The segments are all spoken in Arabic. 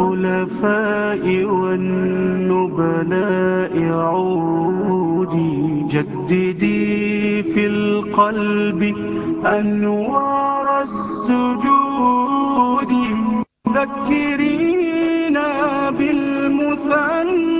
الخلفاء والنبلاء عودي جددي في القلب أنوار السجود ذكرينا بالمثنى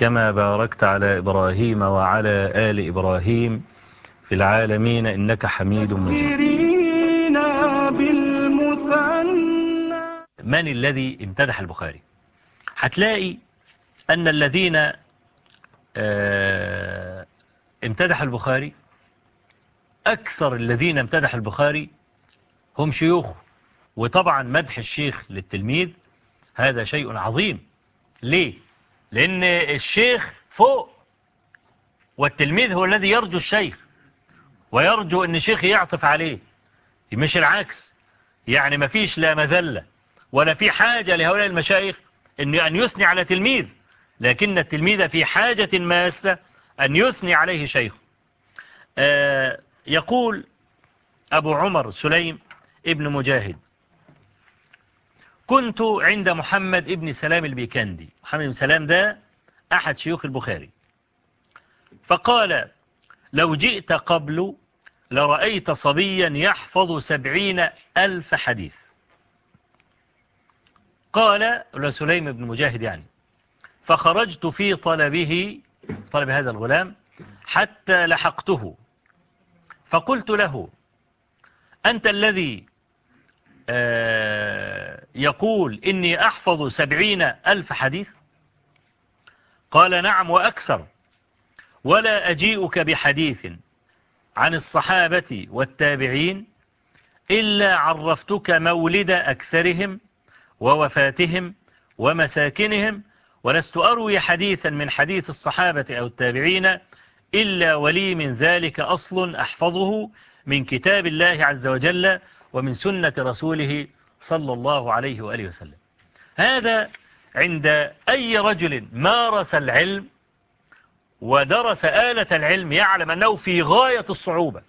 كما باركت على إبراهيم وعلى آل إبراهيم في العالمين إنك حميد مجيد. من الذي امتدح البخاري؟ هتلاقي أن الذين آه، امتدح البخاري أكثر الذين امتدح البخاري هم شيوخ وطبعا مدح الشيخ للتلميذ هذا شيء عظيم. ليه؟ لأن الشيخ فوق والتلميذ هو الذي يرجو الشيخ ويرجو أن الشيخ يعطف عليه. مش العكس. يعني ما فيش لا مذلة ولا في حاجة لهؤلاء المشايخ أن أن يثني على تلميذ. لكن التلميذ في حاجة ماسة أن يثني عليه شيخ آه، يقول أبو عمر سليم ابن مجاهد. كنت عند محمد ابن سلام البيكندي. محمد بن سلام ده أحد شيوخ البخاري. فقال لو جئت قبل لرأيت صبيا يحفظ سبعين ألف حديث. قال لسليم بن مجاهد يعني فخرجت في طلبه طلب هذا الغلام حتى لحقته. فقلت له أنت الذي آه، يقول إني أحفظ سبعين ألف حديث؟ قال نعم وأكثر. ولا أجيئك بحديث عن الصحابة والتابعين إلا عرفتك مولد أكثرهم ووفاتهم ومساكنهم ولست أروي حديثا من حديث الصحابة أو التابعين إلا ولي من ذلك أصل أحفظه من كتاب الله عز وجل ومن سنة رسوله صلى الله عليه وآله وسلم. هذا عند أي رجل مارس العلم ودرس آلة العلم يعلم أنه في غاية الصعوبة.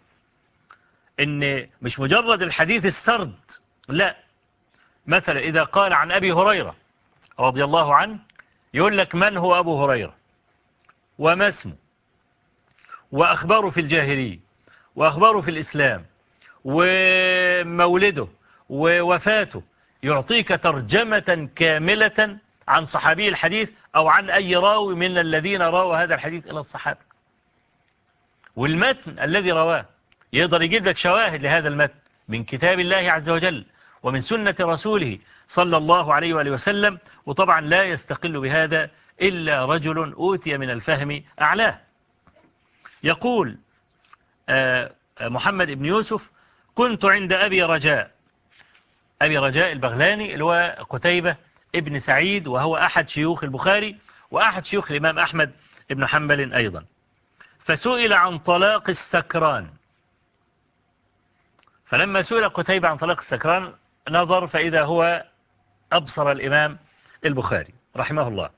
إن مش مجرد الحديث السرد لا. مثلا إذا قال عن أبي هريرة رضي الله عنه يقول لك من هو أبو هريرة؟ وما اسمه؟ وأخباره في الجاهلية وأخباره في الإسلام و مولده ووفاته. يعطيك ترجمة كاملة عن صحابي الحديث أو عن أي راوي من الذين راوا هذا الحديث إلى الصحابة. والمتن الذي رواه يقدر يجيب لك شواهد لهذا المتن من كتاب الله عز وجل ومن سنة رسوله صلى الله عليه وآله وسلم وطبعا لا يستقل بهذا إلا رجل أوتي من الفهم أعلاه. يقول آه، محمد بن يوسف كنت عند أبي رجاء. أبي رجاء البغلاني اللي هو قتيبة ابن سعيد وهو أحد شيوخ البخاري وأحد شيوخ الإمام أحمد ابن حنبل أيضا. فسئل عن طلاق السكران. فلما سئل قتيبة عن طلاق السكران نظر فإذا هو أبصر الإمام البخاري رحمه الله.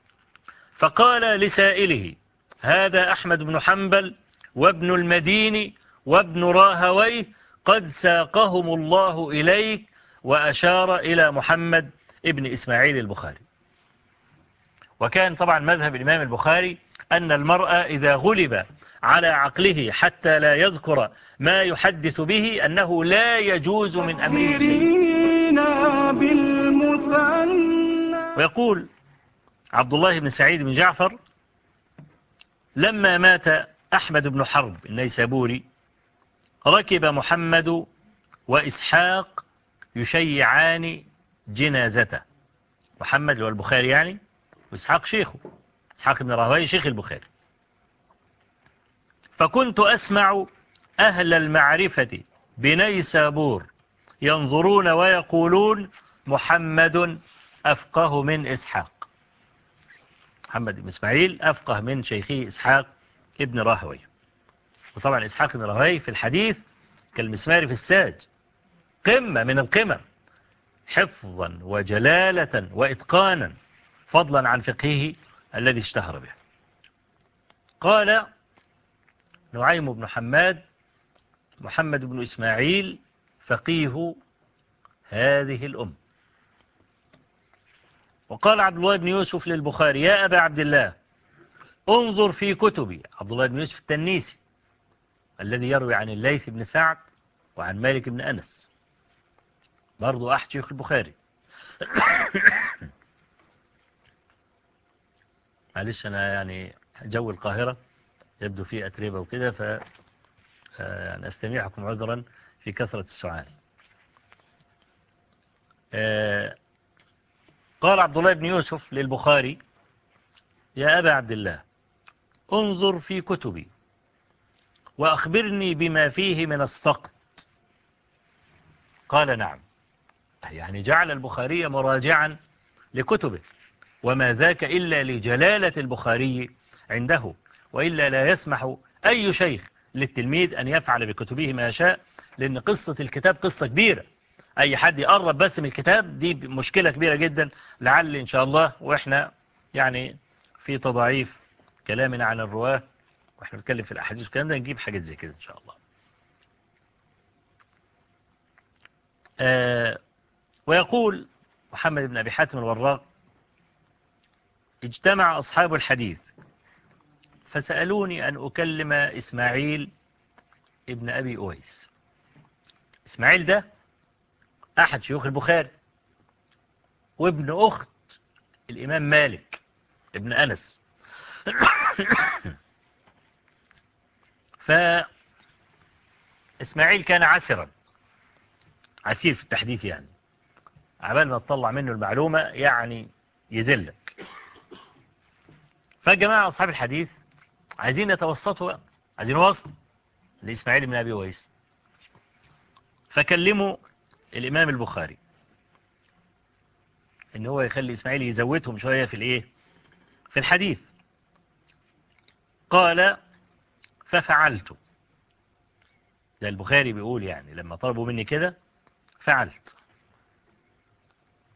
فقال لسائله هذا أحمد بن حنبل وابن المديني وابن راهويه قد ساقهم الله إليك وأشار إلى محمد ابن إسماعيل البخاري وكان طبعا مذهب الإمام البخاري أن المرأة إذا غلب على عقله حتى لا يذكر ما يحدث به أنه لا يجوز من أمره ويقول عبد الله بن سعيد بن جعفر لما مات أحمد بن حرب النيسابوري ركب محمد وإسحاق يشيعان جنازته. محمد هو البخاري يعني وإسحاق شيخه. إسحاق بن رهوي شيخ البخاري. فكنت أسمع أهل المعرفة بنيسابور ينظرون ويقولون محمد أفقه من إسحاق. محمد بن إسماعيل أفقه من شيخه إسحاق ابن راهوي. وطبعا إسحاق بن رهي في الحديث كالمسمار في الساج. قمة من القمم. حفظا وجلالة وإتقانا. فضلا عن فقهه الذي اشتهر به. قال نعيم بن حماد محمد بن إسماعيل فقيه هذه الأم. وقال عبد الله بن يوسف للبخاري يا أبا عبد الله انظر في كتبي. عبد الله بن يوسف التنيسي. الذي يروي عن الليث بن سعد وعن مالك بن أنس. برضو أحد شيخ البخاري. معلش أنا يعني جو القاهرة يبدو فيه أتريبة وكده ف آه، يعني أستميحكم عذرا في كثرة السعال. آه، قال عبد الله بن يوسف للبخاري يا أبا عبد الله انظر في كتبي. وأخبرني بما فيه من السقط. قال نعم. يعني جعل البخاري مراجعا لكتبه. وما ذاك إلا لجلالة البخاري عنده وإلا لا يسمح أي شيخ للتلميذ أن يفعل بكتبه ما شاء لأن قصة الكتاب قصة كبيرة. أي حد يقرب بس من الكتاب دي مشكلة كبيرة جدا. لعل إن شاء الله وإحنا يعني في تضعيف كلامنا عن الرواة. وإحنا بنتكلم في الأحاديث والكلام ده نجيب حاجات زي كده إن شاء الله. آه، ويقول محمد بن أبي حاتم الوراق اجتمع أصحاب الحديث فسألوني أن أكلم إسماعيل ابن أبي أويس. إسماعيل ده أحد شيوخ البخاري وابن أخت الإمام مالك ابن أنس. فإسماعيل كان عسرا. عسير في التحديث يعني. عبال ما تطلع منه المعلومة يعني يزلك فالجماعة أصحاب الحديث عايزين يتوسطوا عايزين وسط لإسماعيل بن أبي ويس. فكلموا الإمام البخاري إن هو يخلي إسماعيل يزودهم شوية في الإيه؟ في الحديث. قال ففعلت. زي البخاري بيقول يعني لما طلبوا مني كده فعلت.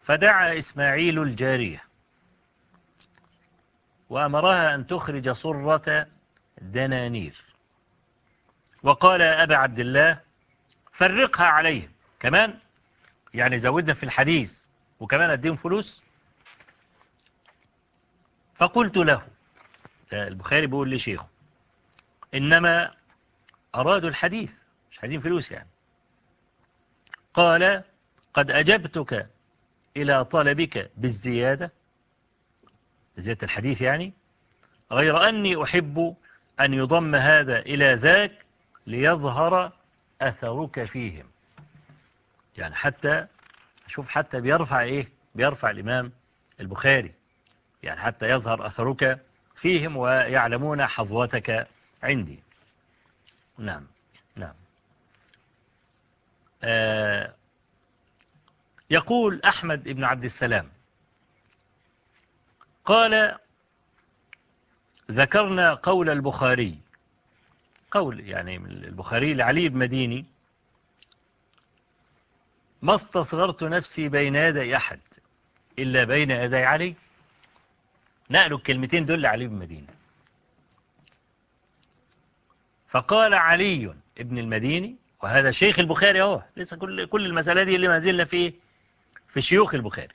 فدعا إسماعيل الجارية وأمرها أن تخرج صرة دنانير. وقال أبا عبد الله فرقها عليهم. كمان يعني زودنا في الحديث وكمان أديهم فلوس. فقلت له البخاري بيقول لشيخه إنما أرادوا الحديث مش عايزين فلوس يعني. قال قد أجبتك إلى طلبك بالزيادة زيادة الحديث يعني غير أني أحب أن يضم هذا إلى ذاك ليظهر أثرك فيهم. يعني حتى شوف حتى بيرفع إيه؟ بيرفع الإمام البخاري. يعني حتى يظهر أثرك فيهم ويعلمون حظوتك عندي. نعم نعم. آه، يقول أحمد بن عبد السلام قال ذكرنا قول البخاري قول يعني البخاري لعلي بن مديني ما استصغرت نفسي بين يدي أحد إلا بين يدي علي. نقلوا الكلمتين دول لعلي بن مديني. فقال علي ابن المديني وهذا شيخ البخاري اهو لسه كل كل المسألة دي اللي ما زلنا في في شيوخ البخاري.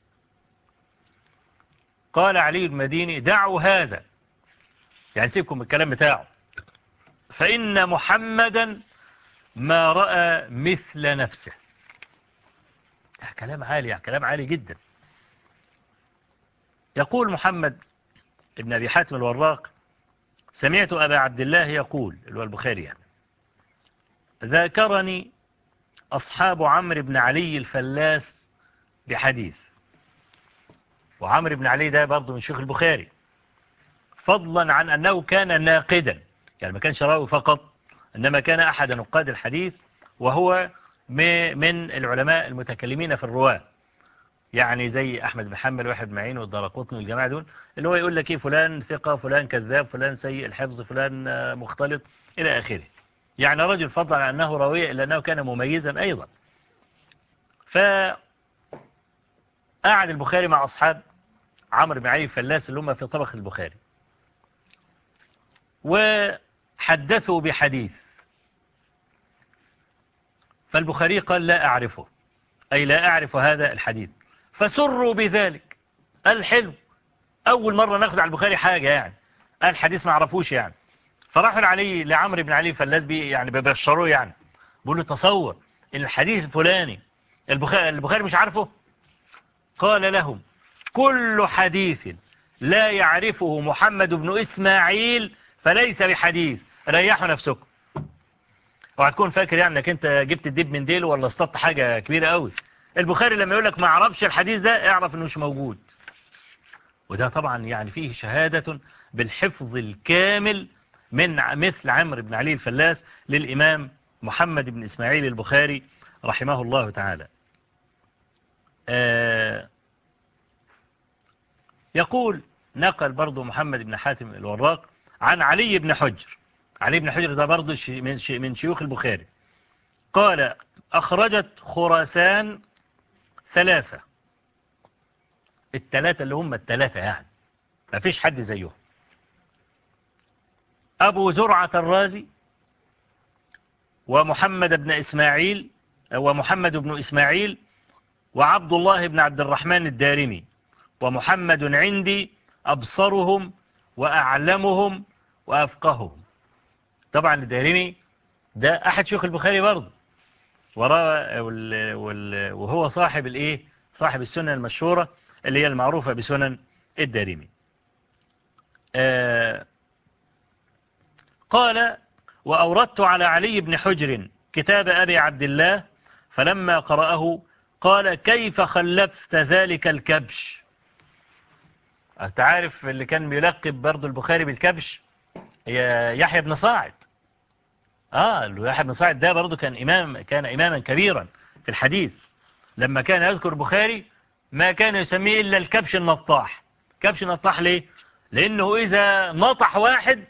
قال علي المديني دعوا هذا. يعني سيبكم الكلام بتاعه. فإن محمدا ما رأى مثل نفسه. ده كلام عالي يعني كلام عالي جدا. يقول محمد ابن أبي حاتم الوراق سمعت أبا عبد الله يقول اللي هو البخاري يعني ذاكرني أصحاب عمرو بن علي الفلاس بحديث. وعمرو بن علي ده برضه من شيخ البخاري. فضلا عن أنه كان ناقدا يعني ما كانش رأوي فقط إنما كان أحد نقاد الحديث وهو من العلماء المتكلمين في الرواة. يعني زي أحمد محمد واحد معين والدرقطني والجماعة دول اللي هو يقول لك إيه فلان ثقة فلان كذاب فلان سيء الحفظ فلان آه، مختلط إلى آخره. يعني رجل فضلا عن أنه راوية إلا أنه كان مميزا أيضا. فقعد البخاري مع أصحاب عمرو بن علي الفلاس اللي هم في طبق البخاري. وحدثوا بحديث. فالبخاري قال لا أعرفه. أي لا أعرف هذا الحديث. فسروا بذلك. الحلو. أول مرة ناخد على البخاري حاجة يعني. قال حديث ما عرفوش يعني. فراحوا علي لعمرو بن علي فلاسبي يعني ببشروه يعني. بيقول له تصور الحديث الفلاني البخاري, البخاري مش عارفه؟ قال لهم كل حديث لا يعرفه محمد بن إسماعيل فليس بحديث. ريحوا نفسكم. وهتكون فاكر يعني إنك أنت جبت الدب من ديل ولا اصطدت حاجة كبيرة قوي البخاري لما يقول لك ما أعرفش الحديث ده اعرف إنه مش موجود. وده طبعا يعني فيه شهادة بالحفظ الكامل من مثل عمرو بن علي الفلاس للإمام محمد بن إسماعيل البخاري رحمه الله تعالى. آه، يقول نقل برضو محمد بن حاتم الوراق عن علي بن حجر. علي بن حجر ده برضو من شيوخ البخاري. قال أخرجت خراسان ثلاثة. الثلاثة اللي هم الثلاثة يعني. ما فيش حد زيهم. أبو زرعة الرازي ومحمد بن إسماعيل ومحمد بن إسماعيل وعبد الله بن عبد الرحمن الدارمي. ومحمد عندي أبصرهم وأعلمهم وأفقههم. طبعا الدارمي ده أحد شيوخ البخاري برضه. وراء وهو صاحب الايه؟ صاحب السنن المشهورة اللي هي المعروفة بسنن الدارمي. آه، قال وأوردت على علي بن حجر كتاب أبي عبد الله فلما قرأه قال كيف خلفت ذلك الكبش؟ أنت عارف اللي كان بيلقب برضه البخاري بالكبش؟ يحيى بن صاعد. آه الواحد بن صاعد ده برضه كان إمام كان إماما كبيرا في الحديث. لما كان يذكر بخاري ما كان يسميه إلا الكبش النطاح كبش النطاح ليه؟ لأنه إذا نطح واحد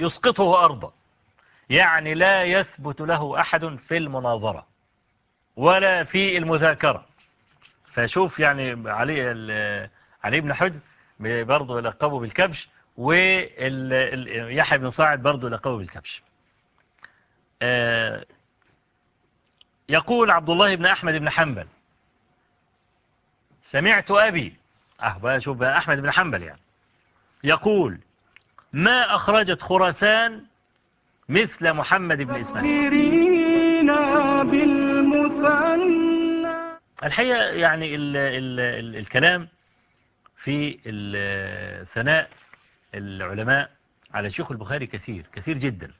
يسقطه أرضا. يعني لا يثبت له أحد في المناظرة ولا في المذاكرة. فشوف يعني علي, علي بن حجر برضه لقبه بالكبش ويحيى بن صاعد برضه لقبه بالكبش. آه، يقول عبد الله بن أحمد بن حنبل. سمعت أبي أهبا شوف أحمد بن حنبل يعني يقول ما أخرجت خراسان مثل محمد بن إسماعيل. الحقيقة يعني الـ الـ الـ الكلام في ثناء العلماء على شيخ البخاري كثير كثير جدا.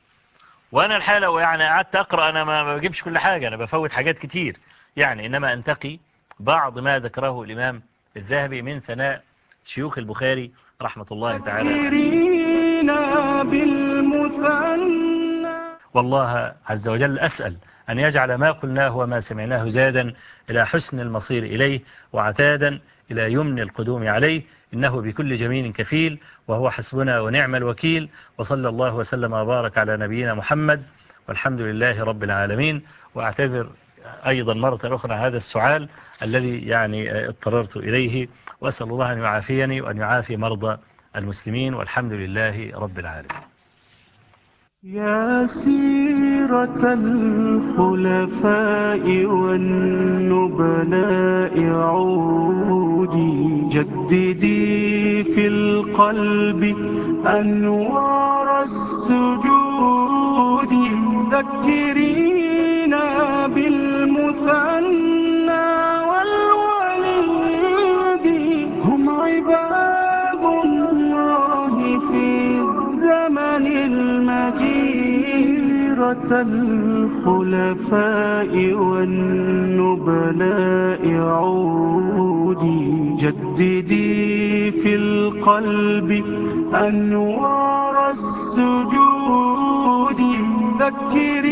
وأنا الحالة يعني قعدت أقرأ أنا ما بجيبش كل حاجة أنا بفوت حاجات كتير. يعني إنما أنتقي بعض ما ذكره الإمام الذهبي من ثناء شيوخ البخاري رحمة الله تعالى والله عز وجل أسأل أن يجعل ما قلناه وما سمعناه زادا إلى حسن المصير إليه وعتادا إلى يمن القدوم عليه إنه بكل جميل كفيل وهو حسبنا ونعم الوكيل وصلى الله وسلم وبارك على نبينا محمد والحمد لله رب العالمين وأعتذر أيضا مرة أخرى هذا السعال الذي يعني اضطررت إليه وأسأل الله أن يعافيني وأن يعافي مرضى المسلمين والحمد لله رب العالمين يا سيرة الخلفاء والنبلاء عودي جددي في القلب أنوار السجود ذكرينا بالمثنى الخلفاء والنبلاء عودي جددي في القلب أنوار السجود ذكري